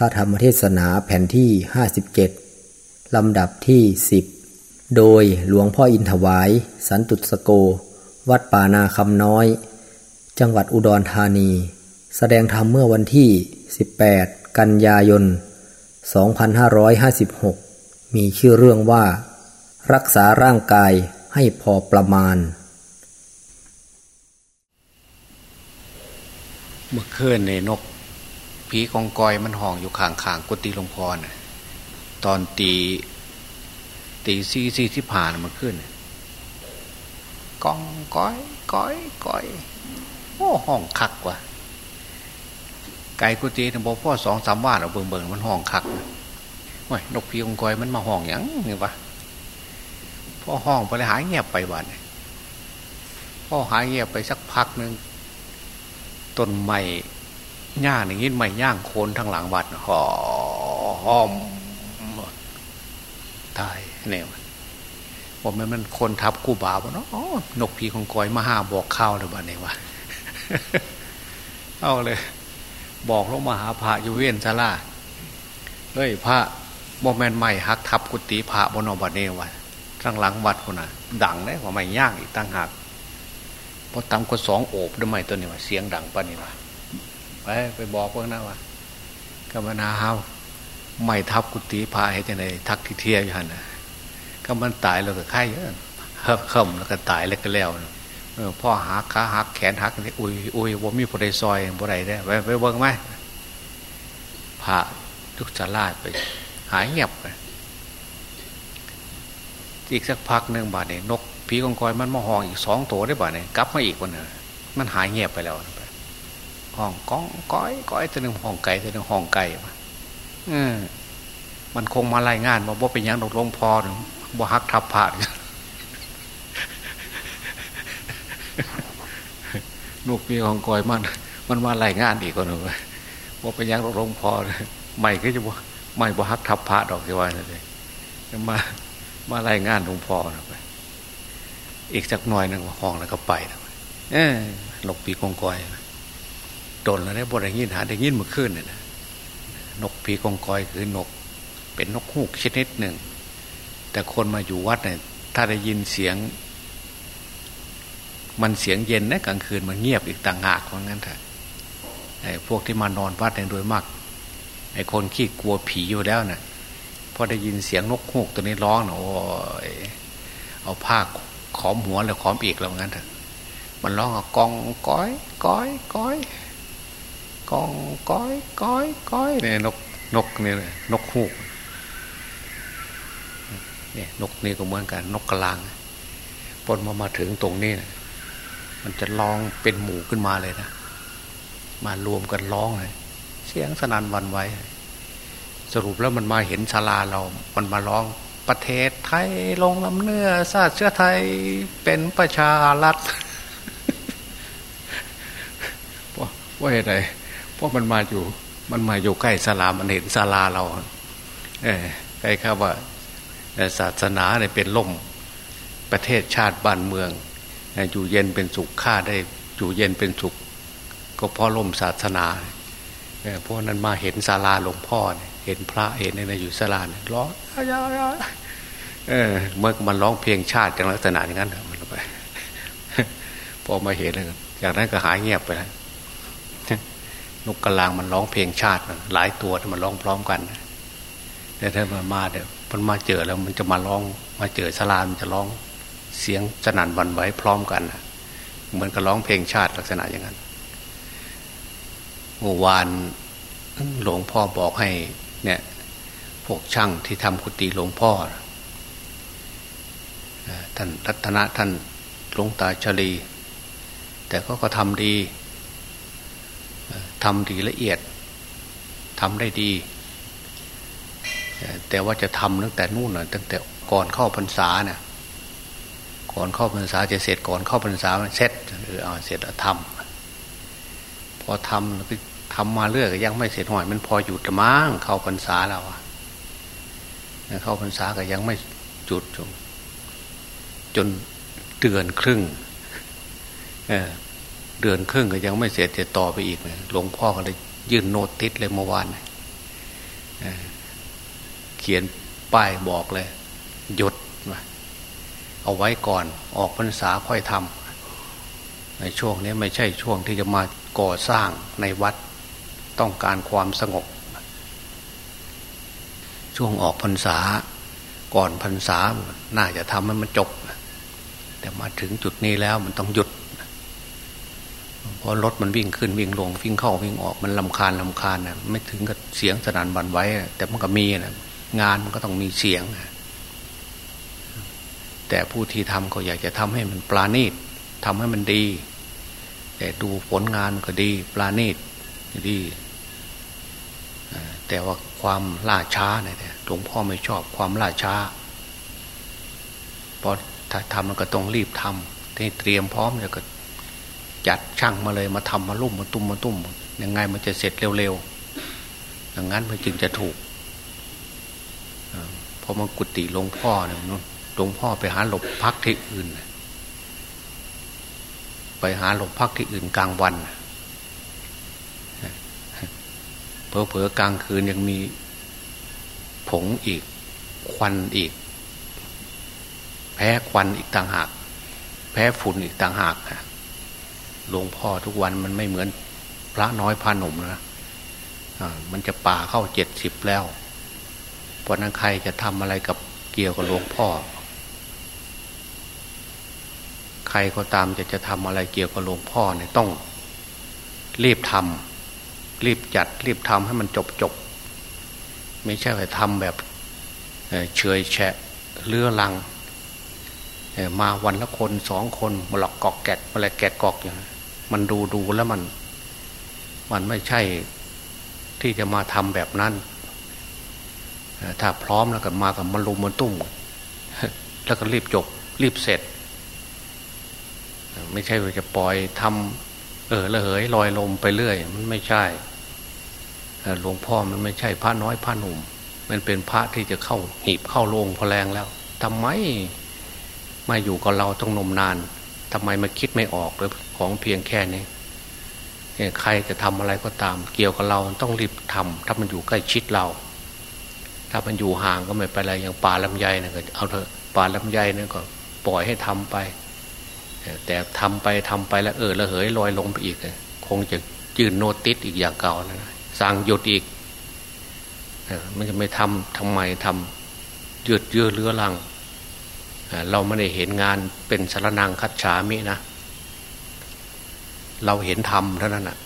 พระธรรมเทศนาแผ่นที่ 57 ลำดับที่ 10 โดยหลวงพ่ออินถวาย สันตุสโก วัดป่านาคำน้อย จังหวัดอุดรธานี แสดงธรรมเมื่อวันที่ 18 กันยายน 2556 มีชื่อเรื่องว่า รักษาร่างกายให้พอประมาณ เมื่อคืนในนก ผีกองกอยมันห่องอยู่ข้างๆางกุฏิหลวงพ่อน่ะตอนตีตีซีซีที่ผ่านมาขึ้นกองก้อยก้อยก้อยโอ้ห้องคักว่ะไก่กุฏินะบอกพ่อสองสามว่าเราเบิ่งเบิ่งมันห้องคักว่านกผีกองกอยมันมาห้องอย่างนี่วะพ่อห้องไปเลยหายเงียบไปวันพ่อหายเงียบไปสักพักหนึ่งต้นไม้ ย่างอย่างนี้ไม่ย่างโคนทั้งหลังวัดหอห้อมตายเนี่ยผมมันมันคนทับกูบาวเนาะนกพีของกอยมาห้าบอกข้าวเลยบ้านเนี่ยวะเอาเลย บอกลงมาหาพระอยู่เวียนซาลาเฮ้ยพระโมแมนไม่ฮักทับกุฏิพระบนอบัดเนี่ยวะทั้งหลังวัดคนน่ะ ดังเลยว่าไม่ย่างอีกตั้งหากพอตำก็สองโอบด้วยไม่ตัวนี้วะเสียงดังปะนี่วะ ไปไปบอกพวกนั้นว่ากรรมนาเฮาไม่ทับกุฏิพาให้จังไดทักที่เทียอยู่หันนะก็มันตายแล้วก็ไข่เยอะเฮิบเข้มแล้วก็ตายแล้วก็แล้วพ่อหักขาหักแขนหักนี่อุ้ยอุ้ยว่ามีผู้ใดซอยผู้ใดได้ไปไปเบิ้งไหมพระทุกสาราไป หายเงียบไปอีกสักพักหนึ่งบาทเนี่ยนกผีกองกอยมันมาหองอีกสองตัวได้บาทเนี่ยกลับมาอีกวันนึงมันหายเงียบไปแล้ว ห้องก้องก้อยก้อยตัวหนึ่งห้องไก่ตัวหนึ่งห้องไก่อืมันคงมารายงานว่าบ่เป็นยังดอกลงพอหรือบ่ฮักทับผ่านลูกพี่ของก้อยมัน มันมารายงานอีกคนหนึ่งว่าเป็นยังดอกลงพอใหม่ก็จะบ่ใหม่บ่ฮักทับผ่าดอกที่ว่าเลยมามารายงานหลวงพ่อไปอีกสักหน่อยหนึ่งห้องแล้วก็ไปเออหลกปีกองกอย ตนแล้วได้บทได้ยินหาได้ยินเมื่อคืนเนี่ยนะนกผีกองกอยคือนก เป็นนกฮูกชนิดหนึ่ง แต่คนมาอยู่วัดเนี่ยถ้าได้ยินเสียง มันเสียงเย็นนะกลางคืนมันเงียบอีกต่างหากเพราะงั้นเถอะไอ้พวกที่มานอนวัดเนี่ยโดยมากไอ้คนขี้กลัวผีอยู่แล้วนะ่ะพอได้ยินเสียงนกฮูกตัวนี้ร้องนะโอ้ยเอาผ้าขอมหัวแล้วขอมอีกแล้วงั้นเถอะมันร้องอกองก้อยก้อยก้อย กองก้อยก้อยก้อยเนี่ยนกนกนี่ยนกฮูกเนี่ยนกนี่ก็เหมือนกันนกกระลางพอมามาถึงตรงนี้นะมันจะร้องเป็นหมู่ขึ้นมาเลยนะมารวมกันร้องเลยเสียงสนั่นวันไว้สรุปแล้วมันมาเห็นชาลาเรา มันมาร้องประเทศไทยลงลำเนื้อชาติเชื้อไทยเป็นประชารัฐว่าอะไร เพราะมันมาอยู่ มันมาอยู่ใกล้ศาลามันเห็นศาลาเรา เออใกล้ข้าว่าศาสนาเนี่ยเป็นล่มประเทศชาติบ้านเมืองอยู่เย็นเป็นสุขข้าได้อยู่เย็นเป็นสุข ก็เพราะล่มศาสนาเพราะนั้นมาเห็นศาลาหลวงพ่อเห็นพระเห็นอะไรอยู่ศาลาเนี่ยร้องเออเมื่อมันร้องเพลงชาติอย่างลักษณะอย่างนั้นมันไปพอมาเห็นเลยจากนั้นก็หายเงียบไปแล้ว นกกระลางมันร้องเพลงชาติหลายตัวมันร้องพร้อมกันแต่ถ้ามันมาเดี๋ยมันมาเจอแล้วมันจะมาร้อง มาเจอสลามันจะร้องเสียงสนั่นวันไหวพร้อมกันเหมือนกับร้องเพลงชาติลักษณะอย่างนั้นเมื่อวานหลวงพ่อบอกให้ เนี่ยพวกช่างที่ทำกุฏิหลวงพ่อท่านรัตนะท่านหลวงตาชลี แต่ก็ก็ทำดี ทำดีละเอียดทำได้ดี แต่ว่าจะทำตั้งแต่นู่นนะตั้งแต่ก่อนเข้าพรรษาเนี่ยก่อนเข้าพรรษาจะเสร็จก่อนเข้าพรรษาเสร็จเออเอาเสร็จแล้วทำพอทำก็ทำมาเรื่อยก็ยังไม่เสร็จหน่อย มันพอหยุดมั้งเข้าพรรษาแล้วอะเข้าพรรษาก็ยังไม่จุดจนจนเดือนครึ่ง เออ เดือนครึ่งก็ยังไม่เสร็จจะต่อไปอีกเลยหลวงพ่อก็เลยยื่นโน้ตติดเลยเมื่อวานเขียนป้ายบอกเลยหยุดเอาไว้ก่อนออกพรรษาค่อยทำในช่วงนี้ไม่ใช่ช่วงที่จะมาก่อสร้างในวัดต้องการความสงบ ช่วงออกพรรษาก่อนพรรษาน่าจะทำให้มันจบ แต่มาถึงจุดนี้แล้วมันต้องหยุด ราะรถมันวิ่งขึ้นวิ่งลงวิ่งเข้าวิ่งออกมันลำคาญลำคาญนะไม่ถึงกับเสียงสนั่นบันไว้ แต่มันก็มีนะงานมันก็ต้องมีเสียงแต่ผู้ที่ทำก็อยากจะทำให้มันปลาณีตทำให้มันดี แต่ดูผลงานก็ดี ปลาณีตดีแต่ว่าความล่าช้าเนี่ยหลวงพ่อไม่ชอบความล่าช้าเพราะถ้าทำมันก็ต้องรีบทำที่เตรียมพร้อมแล้วก็ จัดช่างมาเลยมาทำมาลุ่มมาตุ้มมาตุ้มยังไงมันจะเสร็จเร็วๆอย่างนั้นมันจึงจะถูกพอมากุฏิหลวงพ่อเนี่ยหลวงพ่อไปหาหลบพักที่อื่น ไปหาหลบพักที่อื่นกลางวันเพอเพอกลางคืนยังมีผงอีก ควันอีก แพ้ควันอีกต่างหาก แพ้ฝุ่นอีกต่างหาก หลวงพ่อทุกวันมันไม่เหมือนพระน้อยพาหนุ่มนะมันจะป่าเข้าเจ็ดสิบแล้วเพราะนั้นใครจะทำอะไรกับเกี่ยวกับหลวงพ่อ ใครก็ตามจะจะทำอะไรเกี่ยวกับหลวงพ่อเนี่ยต้อง รีบทำรีบจัด รีบทำให้มันจบจบไม่ใช่ไปทำแบบเฉยแฉะเลือลังมาวันละคนสองคนมาหลอกกอกแกะมาแลกแกะกอกอย่างนี้ มันดูดูแล้วมัน มันไม่ใช่ที่จะมาทำแบบนั้น ถ้าพร้อมแล้วก็มากับมันลุมมันตุ้ม แล้วก็รีบจบ รีบเสร็จ ไม่ใช่ว่าจะปล่อยทำเออละเหยลอยลมไปเรื่อย มันไม่ใช่หลวงพ่อมันไม่ใช่พระน้อยพระหนุ่ม มันเป็นพระที่จะเข้าหีบเข้าโรงพอแรงแล้วทำไมมาอยู่กับเราต้องนมนาน ทำไมมาคิดไม่ออกหรือของเพียงแค่นี้ใครจะทำอะไรก็ตาม เกี่ยวกับเราต้องรีบทำถ้ามันอยู่ใกล้ชิดเรา ถ้ามันอยู่ห่างก็ไม่เป็นไรอย่างป่าลำไยนี่ยก็เอาเถอะป่าลำไยนี่ยก็ปล่อยให้ทำไป แต่ทำไปทำไปแล้วเออระเหยลอยลงไปอีก คงจะจืนโนติสอีกอย่างเก่านะสั่งหยุดอีกมันจะไม่ทำทำไมทำยืดเยื้อเรือลัง เราไม่ได้เห็นงานเป็นสารนังคัดฉามินะ เราเห็นธรรมเท่านั้นนะ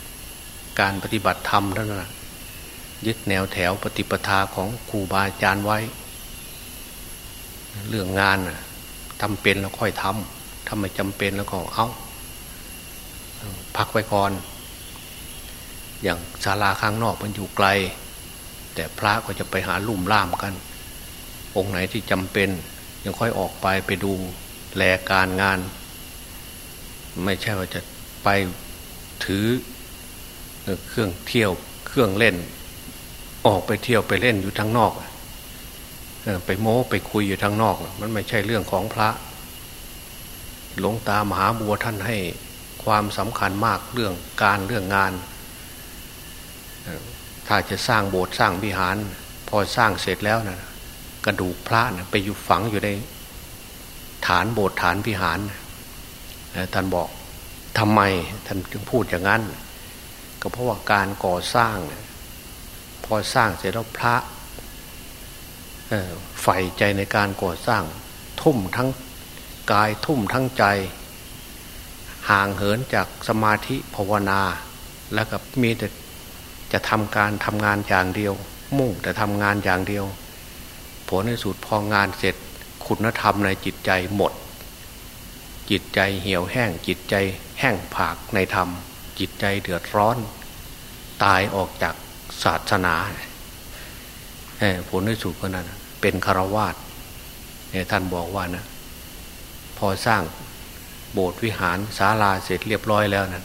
การปฏิบัติธรรมเท่านั้นนะยึดแนวแถวปฏิปทาของครูบาอาจารย์ไว้ เรื่องงานนะทำเป็นแล้วค่อยทำทำไม่จำเป็นแล้วก็เอาพักไว้ก่อน อย่างศาลาข้างนอกมันอยู่ไกล แต่พระก็จะไปหาลุ่มล่ามกัน องค์ไหนที่จำเป็น ยังค่อยออกไปไปดูแลการงาน ไม่ใช่ว่าจะไปถือเครื่องเที่ยวเครื่องเล่น ออกไปเที่ยวไปเล่นอยู่ทางนอกไปโม้ไปคุยอยู่ทางนอก มันไม่ใช่เรื่องของพระ หลวงตามหาบัวท่านให้ความสำคัญมากเรื่องการเรื่องงาน ถ้าจะสร้างโบสถ์สร้างวิหาร พอสร้างเสร็จแล้วนะ กระดูกพระนะไปอยู่ฝังอยู่ในฐานโบสถ์ฐานพิหารท่านบอกทำไมท่านจึงพูดอย่างนั้น ก็เพราะว่าการก่อสร้าง พอสร้างเสร็จแล้วพระใฝ่ใจในการก่อสร้าง ทุ่มทั้งกายทุ่มทั้งใจ ห่างเหินจากสมาธิภาวนา แล้วก็มีแต่จะทำการทำงานอย่างเดียว มุ่งแต่ทำงานอย่างเดียว ผลในสุดพองานเสร็จ คุณธรรมในจิตใจหมด จิตใจเหี่ยวแห้งจิตใจแห้งผากในธรรม จิตใจเดือดร้อน ตายออกจากศาสนาผลในสุดก็นั้นเป็นคารวาสท่านบอกว่านะ พอสร้างโบสถ์วิหารศาลาเสร็จเรียบร้อยแล้วนะ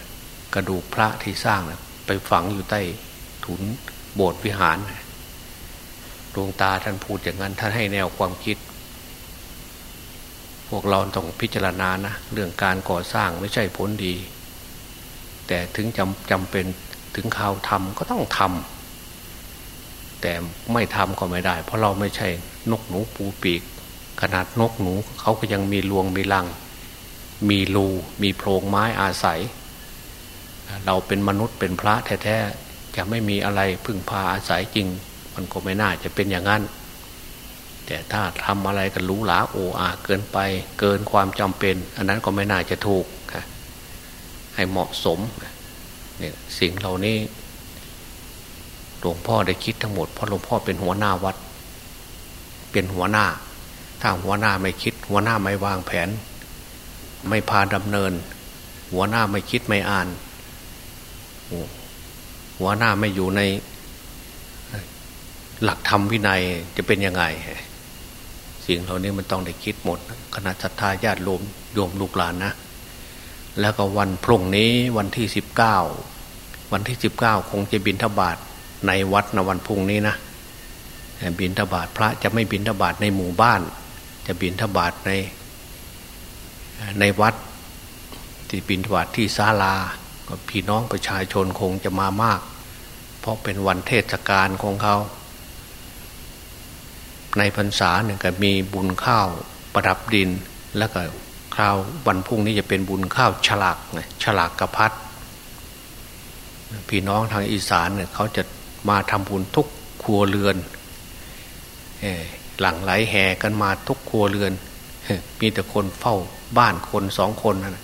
กระดูกพระที่สร้างนะไปฝังอยู่ใต้ถุนโบสถ์วิหารนะ ดวงตาท่านพูดอย่างนั้น ท่านให้แนวความคิด พวกเราต้องพิจารณานะเรื่องการก่อสร้างไม่ใช่ผลดี แต่ถึงจำจำเป็นถึงข่าวทำก็ต้องทำแต่ไม่ทำก็ไม่ได้ เพราะเราไม่ใช่นกหนูปูปีก ขนาดนกหนูเขาก็ยังมีรวงมีรัง มีรูมีโพรงไม้อาศัย เราเป็นมนุษย์เป็นพระแท้ๆจะไม่มีอะไรพึ่งพาอาศัยจริง มันก็ไม่น่าจะเป็นอย่างนั้น แต่ถ้าทำอะไรกันรู้หลาโออาเกินไปเกินความจำเป็น อันนั้นก็ไม่น่าจะถูกให้เหมาะสมเนี่ยสิ่งเหล่านี้หลวงพ่อได้คิดทั้งหมดเพราะหลวงพ่อเป็นหัวหน้าวัด เป็นหัวหน้า ถ้าหัวหน้าไม่คิด หัวหน้าไม่วางแผน ไม่พาดำเนิน หัวหน้าไม่คิดไม่อ่าน หัวหน้าไม่อยู่ใน หลักธรรมวินัยจะเป็นยังไง สิ่งเหล่านี้มันต้องได้คิดหมดคณะสัตยาญาติโยมโยมลูกหลานนะ แล้วก็วันพรุ่งนี้วันที่สิบเก้าวันที่สิบเก้าคงจะบินทบาทในวัดนวันพุ่งนี้นะบินทบาทพระจะไม่บินทบาทในหมู่บ้าน จะบินทบาทในในวัดที่บินทบาทที่ศาลาก็พี่น้องประชาชนคงจะมามาก เพราะเป็นวันเทศกาลของเขา ในพรรษาเนี่ยก็มีบุญข้าวประดับดิน แล้วก็คราววันพุ่งนี้จะเป็นบุญข้าวฉลากฉลากกระพัดพี่น้องทางอีสานเนี่ยเขาจะมาทำบุญทุกครัวเรือนหลังไหลแห่กันมาทุกครัวเรือน มีแต่คนเฝ้าบ้านคนสองคนนะ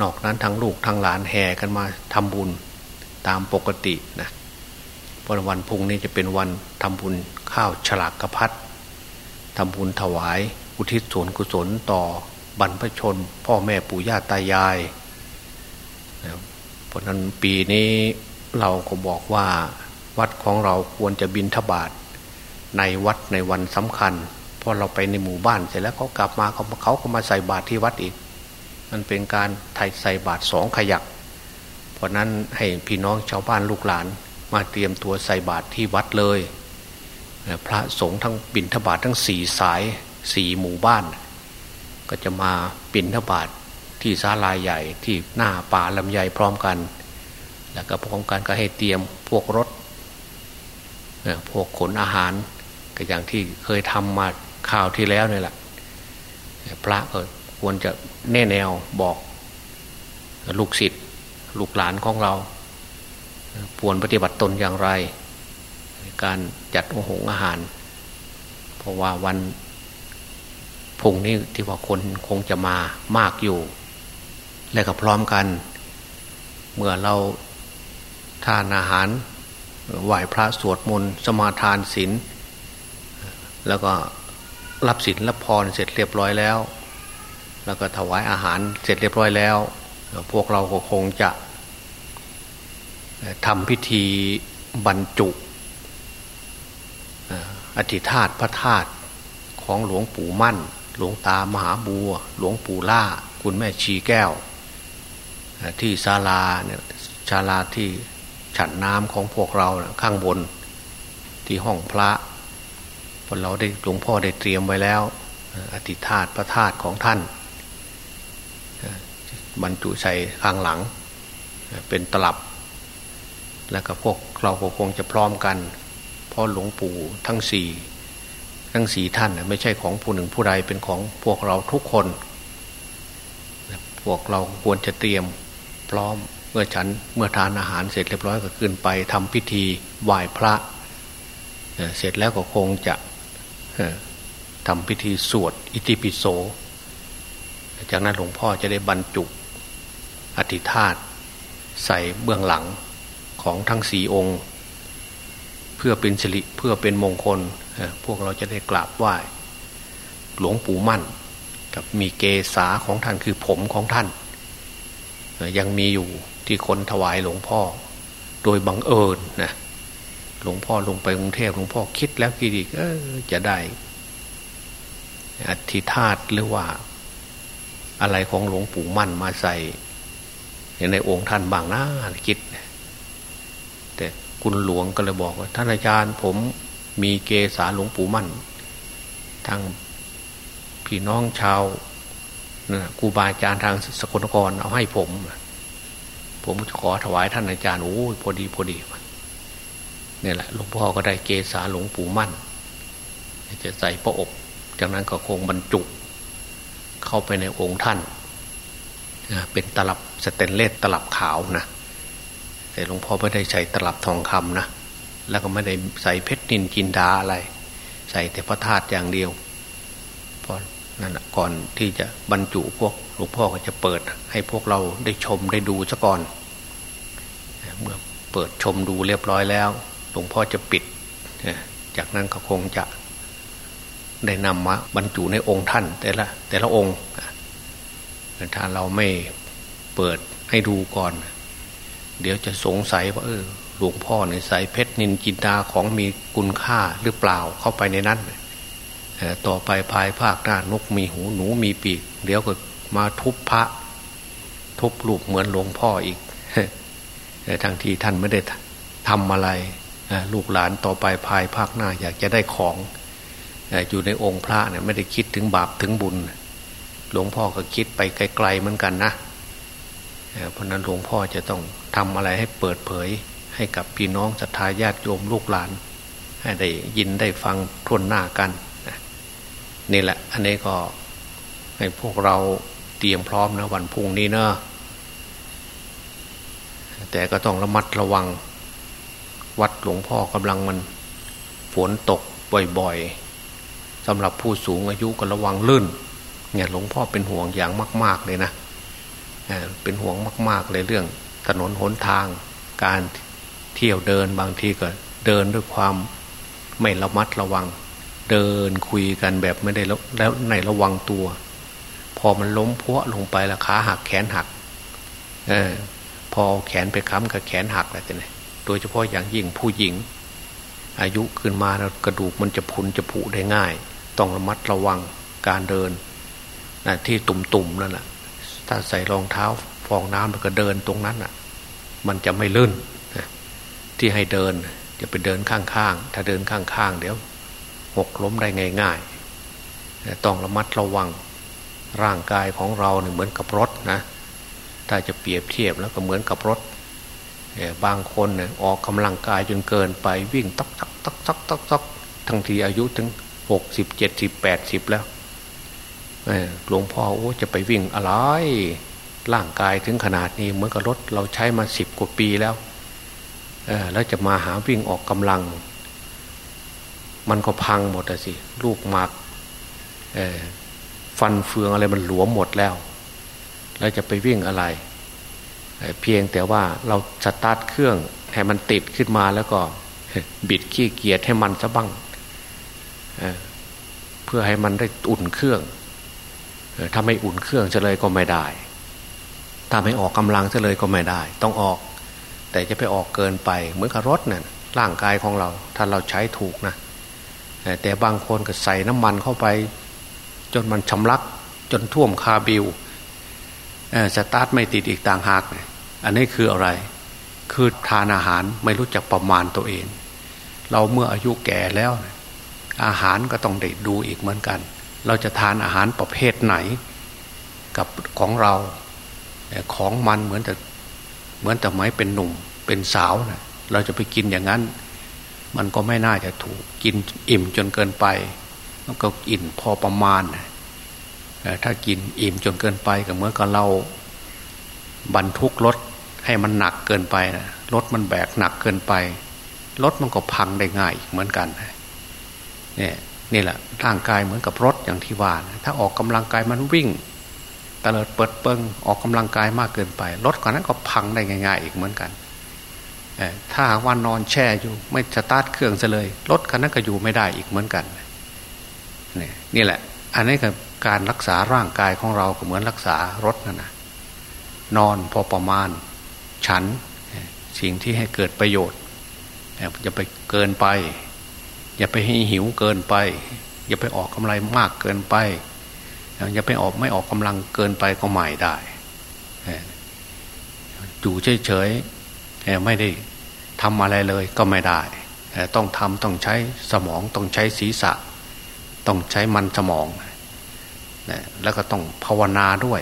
นอกนั้นทั้งลูกทั้งหลานแห่กันมาทำบุญตามปกตินะวันวันพุ่งนี้จะเป็นวันทำบุญ ข้าวฉลากกระพัดทำบุญถวาย อุทิศส่วนกุศลต่อบรรพชน พ่อแม่ปู่ย่าตายายเพราะนั้นปีนี้เราก็บอกว่าวัดของเราควรจะบินทบาทในวัดในวันสำคัญพอเราไปในหมู่บ้านเสร็จแล้วเขากลับมาเขาเขาก็มาใส่บาตรที่วัดอีก มันเป็นการไทยใส่บาตรสองขยัก เพราะนั้นให้พี่น้องชาวบ้านลูกหลานมาเตรียมตัวใส่บาตรที่วัดเลย พระสงฆ์ทั้งบินทบาททั้งสี่สายสี่หมู่บ้าน ก็จะมาบินทบาทที่ศาลาใหญ่ที่หน้าป่าลำไยพร้อมกัน แล้วก็พร้อมกันก็ให้เตรียมพวกรถพวกขนอาหาร ก็อย่างที่เคยทำมาข่าวที่แล้วนี่แหละพระก็ควรจะแน่แนวบอกลูกศิษย์ลูกหลานของเราควรปฏิบัติตนอย่างไร การจัดองหงอาหาร เพราะว่าวันพุ่งนี้ที่ว่าคนคงจะมามากอยู่ และก็พร้อมกัน เมื่อเราทานอาหารไหว้พระสวดมนต์สมาทานศีลแล้วก็รับศีลรับพรเสร็จเรียบร้อยแล้ว แล้วก็ถวายอาหารเสร็จเรียบร้อยแล้ว พวกเราก็คงจะทำพิธีบรรจุ อธิธาตพระธาตุของหลวงปู่มั่น หลวงตามหาบัว หลวงปู่ล่า คุณแม่ชีแก้ว ที่ศาลาเนี่ยศาลาที่ฉันน้ำของพวกเราข้างบนที่ห้องพระพอเราได้หลวงพ่อได้เตรียมไว้แล้ว อธิธาตพระธาตุของท่านบรรจุใส่ข้างหลัง เป็นตลับ แล้วก็พวกเราก็คงจะพร้อมกัน ราะหลวงปู่ทั้งสี่ทั้งสี่ท่านไม่ใช่ของผู้หนึ่งผู้ใดเป็นของพวกเราทุกคน พวกเราควรจะเตรียมพร้อมเมื่อฉันเมื่อทานอาหารเสร็จเรียบร้อยก็ขึ้นไปทำพิธีไหว้พระ เสร็จแล้วก็คงจะทำพิธีสวดอิติปิโส จากนั้นหลวงพ่อจะได้บรรจุอธิธาตใส่เบื้องหลังของทั้งสี่องค์ เพื่อเป็นสิริเพื่อเป็นมงคล พวกเราจะได้กราบไหว้หลวงปู่มั่น กับมีเกษาของท่านคือผมของท่าน ยังมีอยู่ที่คนถวายหลวงพ่อ โดยบังเอิญนะหลวงพ่อลงไปกรุงเทพหลวงพ่อคิดแล้วคิดอีกเออจะได้อธิธาตหรือว่า อะไรของหลวงปู่มั่นมาใส่ในองค์ท่านบางหน้าคิด คุณหลวงก็เลยบอกว่าท่านอาจารย์ผมมีเกษาหลวงปู่มั่นทางพี่น้องชาวครูบาอาจารย์ทางสกลนครเอาให้ผม ผมขอถวายท่านอาจารย์โอ้พอดีพอดีนี่แหละหลวงพ่อก็ได้เกษาหลวงปู่มั่น จะใส่พระอบ จากนั้นก็คงบรรจุ เข้าไปในองค์ท่าน เป็นตลับสเตนเลสตลับขาวนะ แต่หลวงพ่อไม่ได้ใส่ตลับทองคำนะแล้วก็ไม่ได้ใส่เพชรนินจินดาอะไร ใส่แต่พระธาตุอย่างเดียวพราะนั่นก่อนที่จะบรรจุพวกหลวงพ่อก็จะเปิด ให้พวกเราได้ชมได้ดูซะก่อน เมื่อเปิดชมดูเรียบร้อยแล้ว หลวงพ่อจะปิด จากนั้นก็คงจะได้นำมาบรรจุในองค์ท่าน แต่ละแต่ละองค์ถ้าเราไม่เปิดให้ดูก่อน เดี๋ยวจะสงสัยว่าเออหลวงพ่อเนี่ยใส่เพชรนินจินดาของมีคุณค่าหรือเปล่าเข้าไปในนั้นต่อไปภายภาคหน้านกมีหูหนูมีปีก เดี๋ยวก็มาทุบพระ ทุบลูกเหมือนหลวงพ่ออีกทั้งที่ท่านไม่ได้ทำอะไรลูกหลานต่อไปภายภาคหน้า อยากจะได้ของอยู่ในองค์พระเนี่ยไม่ได้คิดถึงบาปถึงบุญ หลวงพ่อก็คิดไปไกลๆเหมือนกันนะเพราะนั้นหลวงพ่อจะต้อง ทำอะไรให้เปิดเผย ให้กับพี่น้องศรัทธาญาติโยมลูกหลาน ให้ได้ยินได้ฟังทวนหน้ากันนี่แหละ อันนี้ก็ให้พวกเราเตรียมพร้อมนะวันพุ่งนี้เนอะแต่ก็ต้องระมัดระวัง วัดหลวงพ่อกำลังมันฝนตกบ่อยๆสำหรับผู้สูงอายุก็ระวังลื่น เนี่ยหลวงพ่อเป็นห่วงอย่างมาก ๆเลยนะเป็นห่วงมาก ๆเลยเรื่อง ถนนหนทาง การเที่ยวเดินบางทีก็เดินด้วยความไม่ระมัดระวัง เดินคุยกันแบบไม่ได้แล้วในระวังตัว พอมันล้มพัวลงไปล้วขาหักแขนหักอพอแขนไปค้ำกับแขนหักอะไรกันโดยเฉพาะอย่างยิ่งผู้หญิง อายุขึ้นมาแล้วกระดูกมันจะพุนจะผุได้ง่าย ต้องระมัดระวังการเดินนะที่ตุ่มๆนั่นแหละถ้าใส่รองเท้าฟองน้ำแล้วก็เดินตรงนั้นอะ มันจะไม่ลื่นที่ให้เดินจะไปเดินข้างๆ ถ้าเดินข้างๆ เดี๋ยวหกล้มได้ง่ายๆต้องระมัดระวังร่างกายของเราเนี่ยเหมือนกับรถนะ ถ้าจะเปรียบเทียบแล้วก็เหมือนกับรถบางคนเนี่ยออกกำลังกายจนเกินไปวิ่งตักตักตักตักตักตักทั้งทีอายุถึงหกสิบเจ็ดสิบแปดสิบแล้วหลวงพ่อโอ้จะไปวิ่งอะไร ร่างกายถึงขนาดนี้เหมือนกับรถเราใช้มาสิบกว่าปีแล้วแล้วจะมาหาวิ่งออกกำลัง มันก็พังหมดสิลูกหมากฟันเฟืองอะไรมันหลวมหมดแล้ว แล้วจะไปวิ่งอะไรเพียงแต่ว่าเราสตาร์ทเครื่องให้มันติดขึ้นมาแล้วก็บิดขี้เกียจให้มันซะบ้างเพื่อให้มันได้อุ่นเครื่องถ้าไม่อุ่นเครื่องจะเลยก็ไม่ได้ ถ้าไม่ออกกำลังจะเลยก็ไม่ได้ ต้องออก แต่จะไปออกเกินไปเหมือนกับรถเนี่ยร่างกายของเรา ถ้าเราใช้ถูกนะแต่บางคนก็ใส่น้ำมันเข้าไป จนมันชำลัก จนท่วมคาบิวสตาร์ทไม่ติดอีกต่างหากอันนี้คืออะไร คือทานอาหารไม่รู้จักประมาณตัวเอง เราเมื่ออายุแก่แล้ว อาหารก็ต้องได้ดูอีกเหมือนกัน เราจะทานอาหารประเภทไหน กับของเรา ของมันเหมือนแต่เหมือนแต่ไม้เป็นหนุ่มเป็นสาวนะเราจะไปกินอย่างนั้น มันก็ไม่น่าจะถูกกินอิ่มจนเกินไปแล้วก็อิ่นพอประมาณถ้ากินอิ่มจนเกินไปก็เหมือนกับเราบรรทุกรถให้มันหนักเกินไปนะรถมันแบกหนักเกินไปรถมันก็พังได้ง่ายเหมือนกันเนี่ยนี่แหละร่างกายเหมือนกับรถอย่างที่ว่า ถ้าออกกำลังกายมันวิ่ง ตะเลิดเปิดเปิงออกกำลังกายมากเกินไป รถก่อนนั้นก็พังได้ง่าย ๆ อีกเหมือนกันถ้าวันนอนแช่อยู่ไม่สตาร์ทเครื่องเลย รถคันนั้นก็อยู่ไม่ได้อีกเหมือนกันนี่นี่แหละ อันนี้คือการรักษาร่างกายของเราก็เหมือนรักษารถนั่นนะนอนพอประมาณ ฉันสิ่งที่ให้เกิดประโยชน์อย่าไปเกินไป อย่าไปให้หิวเกินไป อย่าไปออกกำไรมากเกินไป อย่าไปออกไม่ออกกำลังเกินไปก็ไม่ได้อยู่เฉยๆไม่ได้ทำอะไรเลยก็ไม่ได้ ต้องทำต้องใช้สมองต้องใช้ศีรษะ ต้องใช้มันสมอง แล้วก็ต้องภาวนาด้วย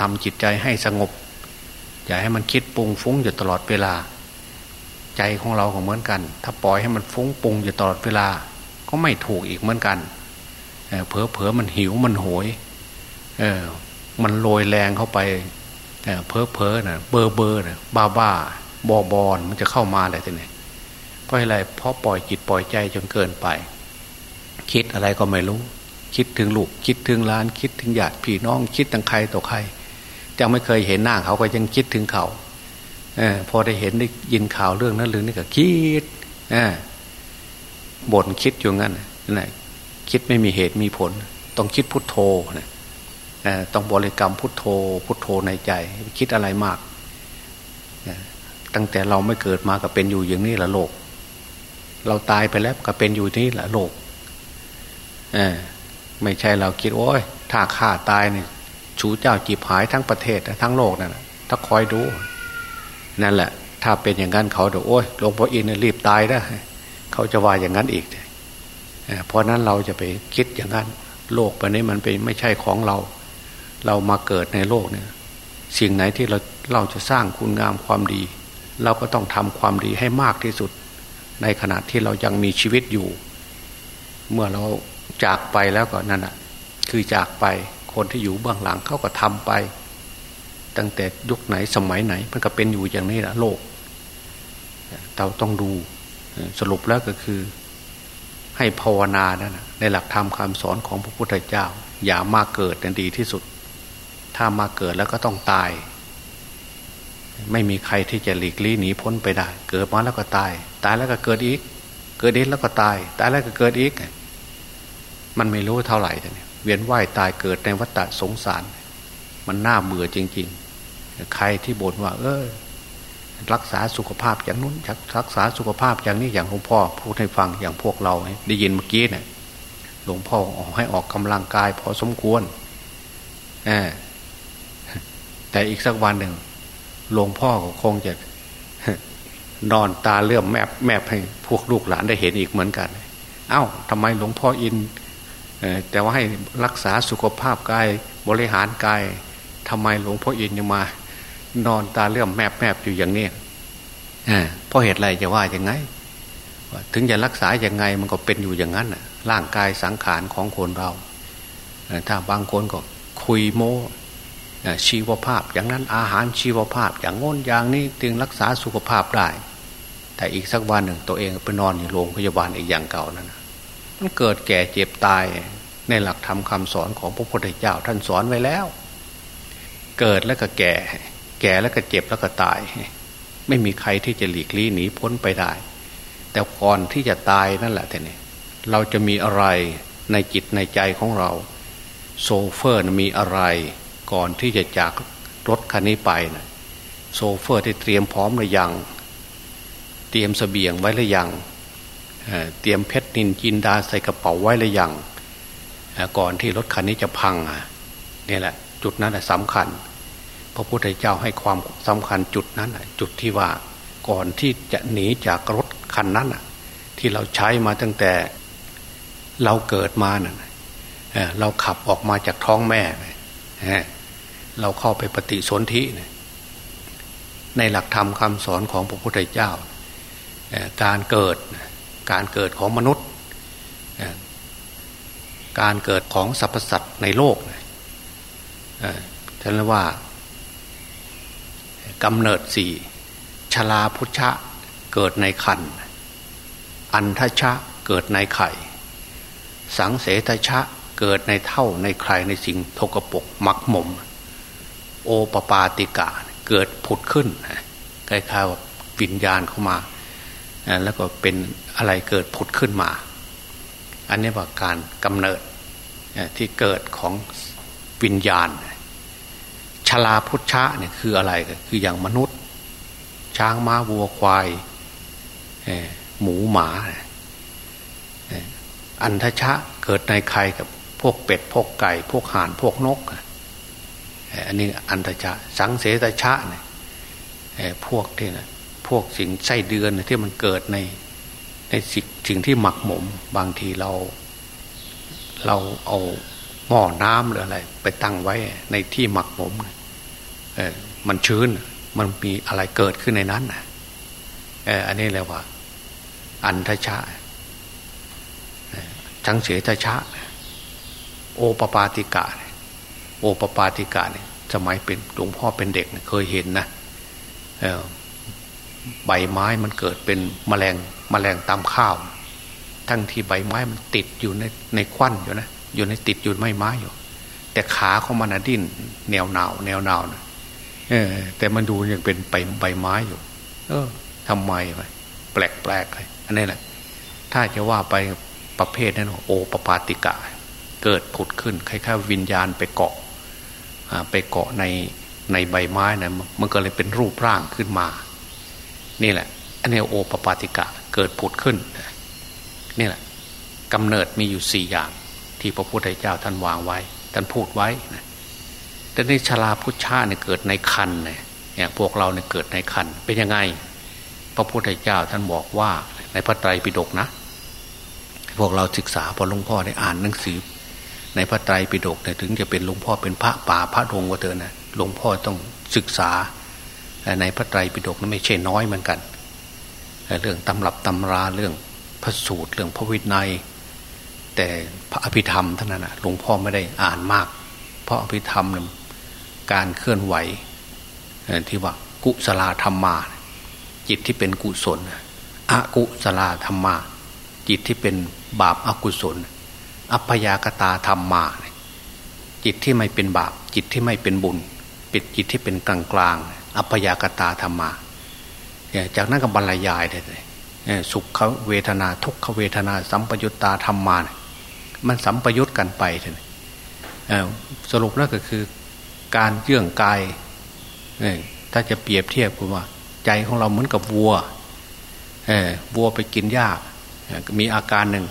ทำจิตใจให้สงบ อย่าให้มันคิดปุงฟุ้งอยู่ตลอดเวลาใจใจของเราก็เหมือนกัน ถ้าปล่อยให้มันฟุ้งปุงอยู่ตลอดเวลา ก็ไม่ถูกอีกเหมือนกัน เผลอเผลอมันหิวมันโหยเออมันโรยแรงเข้าไปเพ้อเพ้อนะเบอร์เบอร์นะบ้าบ้าบอบอนมันจะเข้ามาอะไรทีนี้เพราะอะไรเพราะปล่อยจิตปล่อยใจจนเกินไป คิดอะไรก็ไม่รู้ คิดถึงลูกคิดถึงล้าน คิดถึงญาติพี่น้องคิดถึงใครต่อใครจะไม่เคยเห็นหน้าเขาก็ยังคิดถึงเขาอพอได้เห็นได้ยินข่าวเรื่องนั้นเรื่องนี้ก็คิดบ่นคิดอยู่งั้นนะ คิดไม่มีเหตุมีผล ต้องคิดพุทโธนะต้องบริกรรมพุทโธ พุทโธในใจ คิดอะไรมาก ตั้งแต่เราไม่เกิดมาก็เป็นอยู่อย่างนี้แหละโลก เราตายไปแล้วก็เป็นอยู่นี่แหละโลกไม่ใช่เราคิดโอ้ยถ้าข้าตายเนี่ยชูเจ้าจีบหายทั้งประเทศทั้งโลกนั่นถ้าคอยดู นั่นแหละ ถ้าเป็นอย่างนั้นเขาเดี๋ยวโอ้ยหลวงพ่ออินรีบตายนะเขาจะว่าอย่างนั้นอีกเเพราะนั้นเราจะไปคิดอย่างนั้น โลกไปนี้มันเป็นไม่ใช่ของเรา เรามาเกิดในโลกเนี่ย สิ่งไหนที่เราเราจะสร้างคุณงามความดี เราก็ต้องทำความดีให้มากที่สุด ในขณะที่เรายังมีชีวิตอยู่ เมื่อเราจากไปแล้วก็นั่นอะ คือจากไปคนที่อยู่เบื้องหลังเขาก็ทำไป ตั้งแต่ยุคไหนสมัยไหน มันก็เป็นอยู่อย่างนี้แหละโลกเราต้องดูสรุปแล้วก็คือ ให้ภาวนานั่นในหลักธรรมคำสอนของพระพุทธเจ้า อย่ามาเกิดนั่นดีที่สุด ถ้ามาเกิดแล้วก็ต้องตาย ไม่มีใครที่จะหลีกลี่หนีพ้นไปได้ เกิดมาแล้วก็ตาย ตายแล้วก็เกิดอีก เกิดอีกแล้วก็ตาย ตายแล้วก็เกิดอีก มันไม่รู้เท่าไหร่เนี่ยเวียนว่ายตายเกิดในวัฏสงสาร มันน่าเบื่อจริง ๆ ใครที่บ่นว่า เออ รักษาสุขภาพอย่างนู้นรักษาสุขภาพอย่างนี้อย่างหลวงพ่อพูดให้ฟังอย่างพวกเราได้ยินเมื่อกี้เนี่ยหลวงพ่อให้ออกกำลังกายพอสมควรแต่อีกสักวันหนึ่งหลวงพ่อก็คงจะนอนตาเลื่อมแมบแมบให้พวกลูกหลานได้เห็นอีกเหมือนกัน เอา้าทำไมหลวงพ่ออินแต่ว่าให้รักษาสุขภาพกายบริหารกายทำไมหลวงพ่ออินยังมา นอนตาเลื่อมแมบแมบอยู่อย่างนี้เพราะเหตุอะไรจะว่าอย่างไง ถึงจะรักษาอย่างไงมันก็เป็นอยู่อย่างนั้นร่างกายสังขารของคนเรา ถ้าบางคนก็คุยโมชีวภาพ อย่างนั้นอาหารชีวภาพ อย่างง้นอย่างนี้จึงรักษาสุขภาพได้ แต่อีกสักวันหนึ่งตัวเองไปนอนอยู่โรงพยาบาลอีกอย่างเก่านั้นมันเกิดแก่เจ็บตายในหลักธรรมคาสอนของพระพุทธเจ้าท่านสอนไว้แล้ว เกิดแล้วก็แก่ แก่แล้วก็เจ็บแล้วก็ตาย ไม่มีใครที่จะหลีกลี้หนีพ้นไปได้ แต่ก่อนที่จะตายนั่นแหละท่านนี่เราจะมีอะไรในจิตในใจของเรา โซเฟอร์มีอะไรก่อนที่จะจากรถคันนี้ไปนะโซเฟอร์ที่เตรียมพร้อมหรือยัง เตรียมเสบียงไว้หรือยังเตรียมเพชรนิลจินดาใส่กระเป๋าไว้หรือยังก่อนที่รถคันนี้จะพังนี่แหละ จุดนั้นสำคัญ พระพุทธเจ้าให้ความสำคัญจุดนั้นจุดที่ว่าก่อนที่จะหนีจากรถคันนั้นที่เราใช้มาตั้งแต่เราเกิดมานะเราขับออกมาจากท้องแม่ เราเข้าไปปฏิสนธิในหลักธรรมคำสอนของพระพุทธเจ้า การเกิดการเกิดของมนุษย์ การเกิดของสรรพสัตว์ในโลกท่านเรียกว่า กำเนิดสี่ชลาพุชะเกิดในคันอันทชะเกิดในไข่ สังเสทชะเกิดในเท่าในใครในสิ่งทกปกมักหมม โอปปาติกาเกิดผุดขึ้นคล้ายๆว่าวิญญาณเข้ามา แล้วก็เป็นอะไรเกิดผุดขึ้นมา อันนี้ว่าการกำเนิดที่เกิดของวิญญาณ ชลาพุทธะเนี่ยคืออะไรคืออย่างมนุษย์ ช้างม้าวัวควายหมูหมา อันทชะเกิดในใครกับพวกเป็ดพวกไก่ พวกห่านพวกนกอันนี้อันตชะ สังเสตชะเนี่ยพวกที่นะพวกสิ่งไส้เดือนที่มันเกิดในในสิ่งสิ่งที่หมักหมม บางทีเรา เราเอาหม้อน้ำหรืออะไร ไปตั้งไว้ในที่หมักหมมเออ มันชื้น มันมีอะไรเกิดขึ้นในนั้นนะเอออันนี้เรียกว่า อันทชะทั้งเสียทชะ โอปปาติกะ โอปปาติกะเนี่ยสมัยเป็นหลวงพ่อเป็นเด็กเคยเห็นนะใบไม้มันเกิดเป็นมแมลงมแมลงตามข้าว ทั้งที่ใบไม้มันติดอยู่ในในควันอยู่นะ อยู่ในติดอยู่ไม้ไม้อยู่ แต่ขาของมันดิ้นแนวหนาวแนวหนาวนะ เออ แต่มันดูยังเป็นใบใบไม้อยู่ เออทำไมไปแปลกแปลกเลยอันนี้แหละถ้าจะว่าไปประเภทนั้นโอปปาติกะ เกิดผุดขึ้นคล้ายๆวิญญาณไปเกาะไปเกาะในในใบไม้นะมันก็เลยเป็นรูปร่างขึ้นมา นี่แหละ อันนี้โอปปาติกะเกิดผุดขึ้นนี่แหละกำเนิดมีอยู่สี่อย่าง ที่พระพุทธเจ้าท่านวางไว้ ท่านพูดไว้นะ แต่ในชลาพุทธาเนี่ยเกิดในคันเนี่ยพวกเราเนี่ยเกิดในคันเป็นยังไง พระพุทธเจ้าท่านบอกว่าในพระไตรปิฎกนะ พวกเราศึกษาพอหลวงพ่อได้อ่านหนังสือ ในพระไตรปิฎกเนี่ยถึงจะเป็นหลวงพ่อเป็นพระป่าพระดงก็เถอะนะหลวงพ่อต้องศึกษาในพระไตรปิฎกนั้นไม่ใช่น้อยเหมือนกัน เรื่องตำรับตำราเรื่องพระสูตรเรื่องพระวินัย แต่พระอภิธรรมท่านนั้นหลวงพ่อไม่ได้อ่านมาก เพราะอภิธรรม การเคลื่อนไหวที่ว่ากุศลธรรมมา จิตที่เป็นกุศลอกุศลธรรมมา จิตที่เป็นบาปอากุศล อัพยากตาธรรมมา จิตที่ไม่เป็นบาป จิตที่ไม่เป็นบุญ ปิดจิตที่เป็นกลางกลางอัพยากตาธรรมมาจากนั้นก็บรรยายเลยสุขเวทนาทุกขเวทนา สัมปยุตตาธรรมมา มันสัมปยุตกันไปเลยสรุปแล้วก็คือ การเยื่องกายถ้าจะเปรียบเทียบคือว่า ใจของเราเหมือนกับวัววัวไปกินหญ้ามีอาการหนึ่ง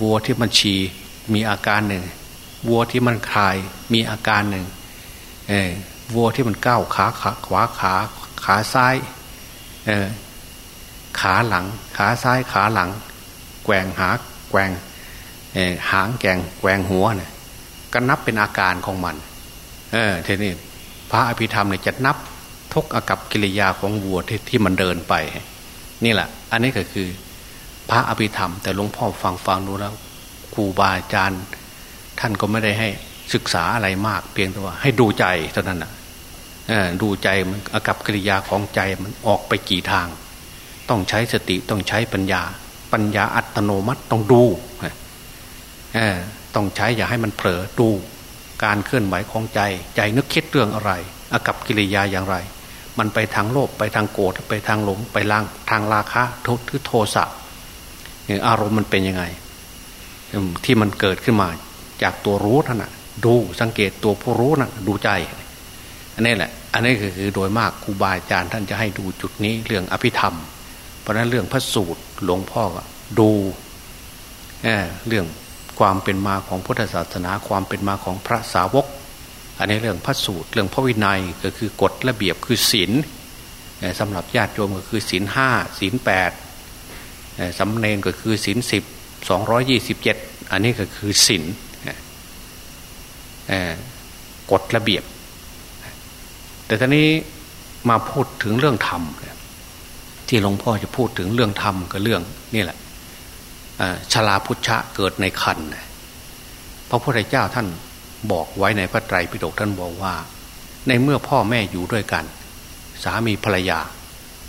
วัวที่มันฉี่มีอาการหนึ่งวัวที่มันคลายมีอาการหนึ่งวัวที่มันก้าวขาขาขวาขาขาซ้ายขาหลัง ขาซ้ายขาหลัง แกว่งหาแกว่งหางแกงแกว่งหัวเนี่ยก็นับเป็นอาการของมัน เออทีนี้พระอภิธรรมเนี่ยจะนับทุกอากับกิริยาของวัวที่ที่มันเดินไป นี่แหละ อันนี้ก็คือ พระอภิธรรม แต่หลวงพ่อฟังฟังดูแล้วครูบาอาจารย์ท่านก็ไม่ได้ให้ศึกษาอะไรมาก เพียงแต่ว่า ให้ดูใจเท่านั้นนะดูใจมันอากับกิริยาของใจมันออกไปกี่ทาง ต้องใช้สติต้องใช้ปัญญา ปัญญาอัตโนมัติต้องดูต้องใช้อย่าให้มันเผลอดู การเคลื่อนไหวของใจ ใจนึกคิดเรื่องอะไรอากับกิริยาอย่างไร มันไปทางโลภไปทางโกรธไปทางหลงไปล่างทางราคะทุกโทสะอารมณ์มันเป็นยังไง ที่มันเกิดขึ้นมาจากตัวรู้ท่านนะดูสังเกตตัวผู้รู้นะ่ะดูใจอันนี้แหละ อันนี้คือโดยมากครูบาอาจารย์ท่านจะให้ดูจุดนี้เรื่องอภิธรรม เพราะนั้นเรื่องพระสูตรหลวงพ่อก็ดูเเรื่อง ความเป็นมาของพุทธศาสนาความเป็นมาของพระสาวก อันนี้เรื่องพระสูตรเรื่องพระวินัยก็คือกฎระเบียบคือศีลสำหรับญาติโยมก็คือศีลห้าศีลแปดสำเนงก็คือศินสิบสองร้อยี่สิบเจ็ดอันนี้ก็คือศินกฎระเบียบ แต่ตอนนี้มาพูดถึงเรื่องธรรมที่หลวงพ่อจะพูดถึงเรื่องธรรมกับเรื่องนี่แหละ ชลาพุชะเกิดในคันพระพุทธเจ้าท่านบอกไว้ในพระไตรปิฎกท่านบอกว่า ในเมื่อพ่อแม่อยู่ด้วยกัน สามีภรรยา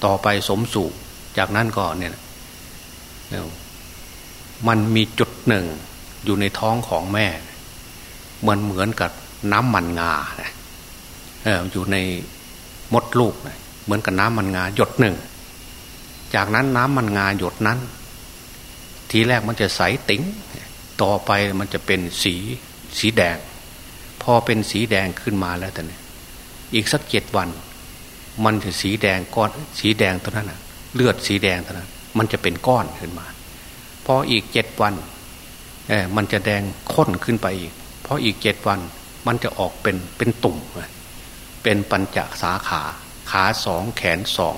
ต่อไปสมสู่จากนั้นก็เนี่ยมันมีจุดหนึ่งอยู่ในท้องของแม่มันเหมือนกับน้ำมันงาเอออยู่ในมดลูกเหมือนกับน้ำมันงาหยดหนึ่ง จากนั้นน้ำมันงาหยดนั้น ทีแรกมันจะใสติ๋งต่อไปมันจะเป็นสีสีแดง พอเป็นสีแดงขึ้นมาแล้วแต่เนี่ยอีกสักเจ็ดวัน มันจะสีแดงก้อนสีแดงตัวนั้นนะเลือดสีแดงตัวนั้น มันจะเป็นก้อนขึ้นมา พออีกเจ็ดวันเออมันจะแดงข้นขึ้นไปอีกพออีกเจ็ดวัน มันจะออกเป็นเป็นตุ่ม เป็นปัญจสาขา ขาสองแขนสอง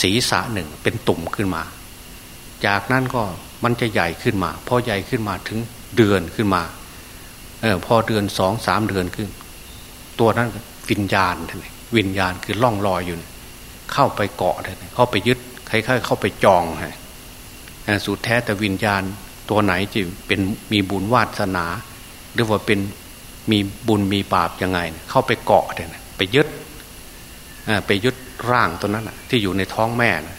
ศีรษะหนึ่งเป็นตุ่มขึ้นมา จากนั้นก็ มันจะใหญ่ขึ้นมา พอใหญ่ขึ้นมาถึงเดือนขึ้นมา เออพอเดือนสองสามเดือนขึ้น ตัวนั้นวิญญาณท่านวิญญาณคือล่องลอยอยู่ เข้าไปเกาะเลยเข้าไปยึดคล้ายๆเข้าไปจองฮะสุดแท้แต่วิญญาณตัวไหนจะเป็นมีบุญวาสนา หรือว่าเป็นมีบุญมีบาปยังไง เข้าไปเกาะเลยไปยึดไปยึดร่างตัวนั้นที่อยู่ในท้องแม่นะ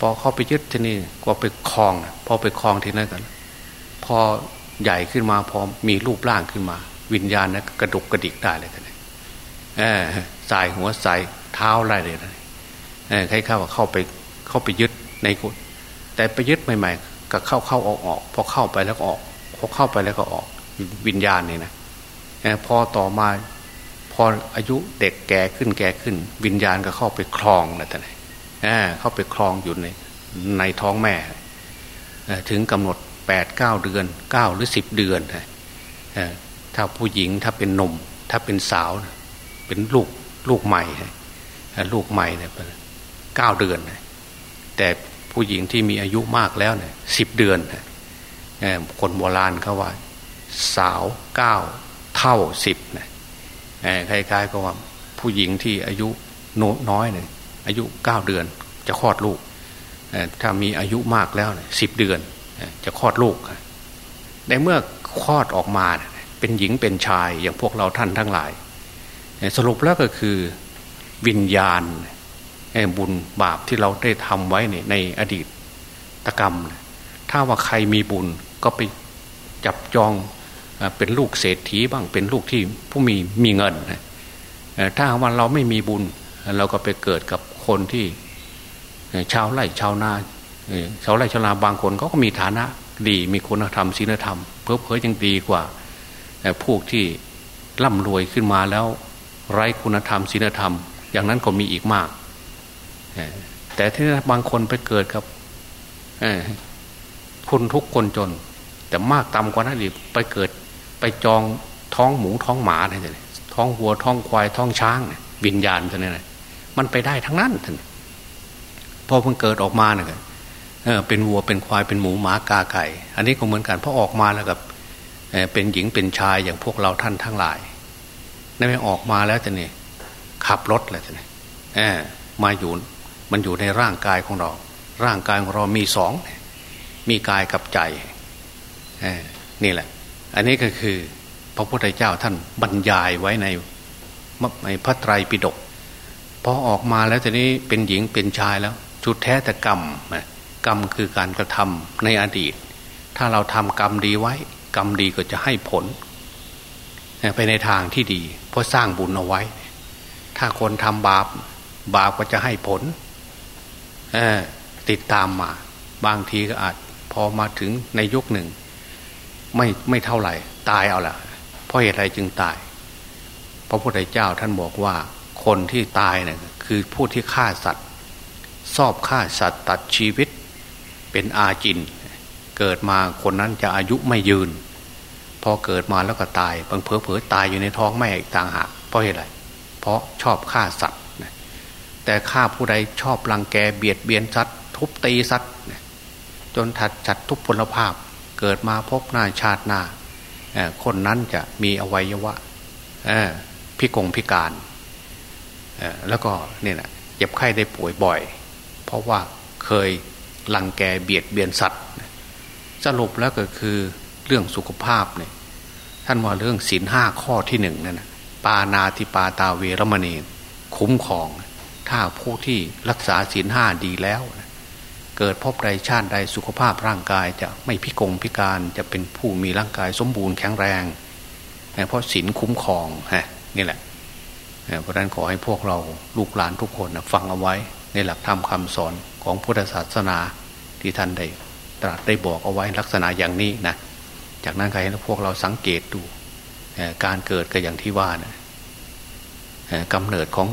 พอเข้าไปยึดที่นี่ก็ไปคลองพอไปคลองที่นั่นกัน พอใหญ่ขึ้นมาพอมีรูปร่างขึ้นมา วิญญาณนะกระดุกกระดิกได้เลยกันเออสายหัวสายเท้าอะไรเลยนะเออใครเข้าเข้าไปเข้าไปยึดในกุแต่ไปยึดใหม่ ๆ ก็เข้าเข้าออกออกพอเข้าไปแล้วก็ออกพอเข้าไปแล้วก็ออกวิญญาณนี่นะพอต่อมาพออายุเด็กแก่ขึ้นแก่ขึ้น วิญญาณก็เข้าไปคลองนะท่าน เข้าไปคลองอยู่ในในท้องแม่ ถึงกำหนดแปดเก้าเดือนเก้าหรือสิบเดือนถ้าผู้หญิงถ้าเป็นนมถ้าเป็นสาว เป็นลูกลูกใหม่ลูกใหม่เนี่ยเก้าเดือน แต่ผู้หญิงที่มีอายุมากแล้วเนี่ยสิบเดือนคนโบราณเขาว่า สาวเก้าเท่าสิบนะคล้ายๆก็ว่าผู้หญิงที่อายุน้อยเนี่ย อายุเก้าเดือนจะคลอดลูก ถ้ามีอายุมากแล้วสิบเดือนจะคลอดลูก ในเมื่อคลอดออกมาเป็นหญิงเป็นชายอย่างพวกเราท่านทั้งหลาย สรุปแล้วก็คือวิญญาณบุญบาปที่เราได้ทำไว้ในอดีตตกรรม ถ้าว่าใครมีบุญก็ไปจับจองเป็นลูกเศรษฐีบ้างเป็นลูกที่ผู้มีมีเงิน ถ้าว่าเราไม่มีบุญ เราก็ไปเกิดกับคนที่ชาวไร่ชาวนาชาวไร่ชาวนาบางคนเขาก็มีฐานะดีมีคุณธรรมศีลธรรม เพิ่มเพิ่ยังดีกว่าพวกที่ร่ำรวยขึ้นมาแล้ว ไร้คุณธรรมศีลธรรม อย่างนั้นก็มีอีกมาก แต่ที่บางคนไปเกิดกับคนทุกคนจน แต่มากต่ำกว่านั้นอีกไปเกิดไปจองท้องหมูท้องหมาอะไรท้องวัวท้องควายท้องช้าง วิญญาณตัวนี้นะ มันไปได้ทั้งนั้นท่านพอเพิ่งเกิดออกมาเนี่ยเป็นวัวเป็นควายเป็นหมูหมากาไก่ อันนี้ก็เหมือนกันพอออกมาแล้วกับเป็นหญิงเป็นชายอย่างพวกเราท่านทั้งหลายนั่นไม่ออกมาแล้วจะเนี่ยขับรถเลยจะเนี่ยมาอยู่มันอยู่ในร่างกายของเรา ร่างกายของเรามีสองมีกายกับใจนี่แหละ อันนี้ก็คือ พระพุทธเจ้าท่านบรรยายไว้ในในพระไตรปิฎก พอออกมาแล้วทีนี้เป็นหญิงเป็นชายแล้วจุดแท้แต่กรรมกรรมคือการกระทำในอดีต ถ้าเราทำกรรมดีไว้ กรรมดีก็จะให้ผล ไปในทางที่ดี เพราะสร้างบุญเอาไว้ ถ้าคนทำบาป บาปก็จะให้ผลติดตามมา บางทีก็อาจพอมาถึงในยุคหนึ่ง ไม่ไม่เท่าไหร่ ตายเอาละเพราะเหตุอะไรจึงตาย พระพุทธเจ้าท่านบอกว่า คนที่ตายเนี่ยคือผู้ที่ฆ่าสัตว์ชอบฆ่าสัตว์ตัดชีวิตเป็นอาจิน เกิดมาคนนั้นจะอายุไม่ยืน พอเกิดมาแล้วก็ตายบางเพอเพอตายอยู่ในท้องแม่อีกต่างหากเพราะเหตุไร เพราะชอบฆ่าสัตว์แต่ฆ่าผู้ใดชอบรังแกเบียดเบียนสัตว์ ทุบตีสัตว์จนถัดจัดทุพพลภาพ เกิดมาพบหน้าชาติหน้าคนนั้นจะมีอวัยวะพิกงพิการ แล้วก็เนี่ยนะเจ็บไข้ได้ป่วยบ่อย เพราะว่าเคยลังแกเบียดเบียนสัตว์สรุปแล้วก็คือเรื่องสุขภาพเนี่ยท่านว่าเรื่องศีลห้าข้อที่หนึ่งนั่นนะปานาติปาตาเวรมณีคุ้มครอง ถ้าผู้ที่รักษาศีลห้าดีแล้วเกิดพบใดชาติใดสุขภาพร่างกายจะไม่พิกงพิการจะเป็นผู้มีร่างกายสมบูรณ์แข็งแรง เพราะศีลคุ้มครองฮะนี่แหละ เพราะนั้นขอให้พวกเราลูกหลานทุกคนฟังเอาไว้ในหลักธรรมคาสอนของพุทธศาสนาที่ท่านได้ตรัสได้บอกเอาไว้ลักษณะอย่างนี้นะจากนั้นใครให้พวกเราสังเกตดูการเกิดก็อย่างที่ว่านะกำเนิดของ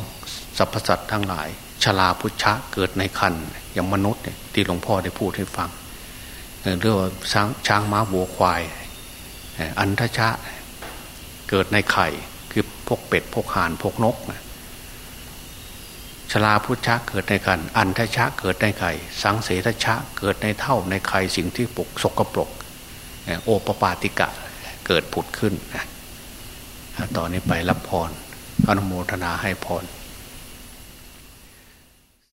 สรรพสัตว์ทั้งหลาย ชลาพุชะเกิดในคันอย่างมนุษย์ที่หลวงพ่อได้พูดให้ฟังเรื่องช้างช้างม้าวัวควาย อันทชะเกิดในไข่ พวกเป็ดพวกห่านพวกนกนะชลาพุชะเกิดในกันอันทชะเกิดในไข่สังเสทชะเกิดในเท่าในไข่สิ่งที่ปกสกปรกโอปปาติกะเกิดผุดขึ้นนะตอนนี้ไปรับพรอนุโมทนาให้พร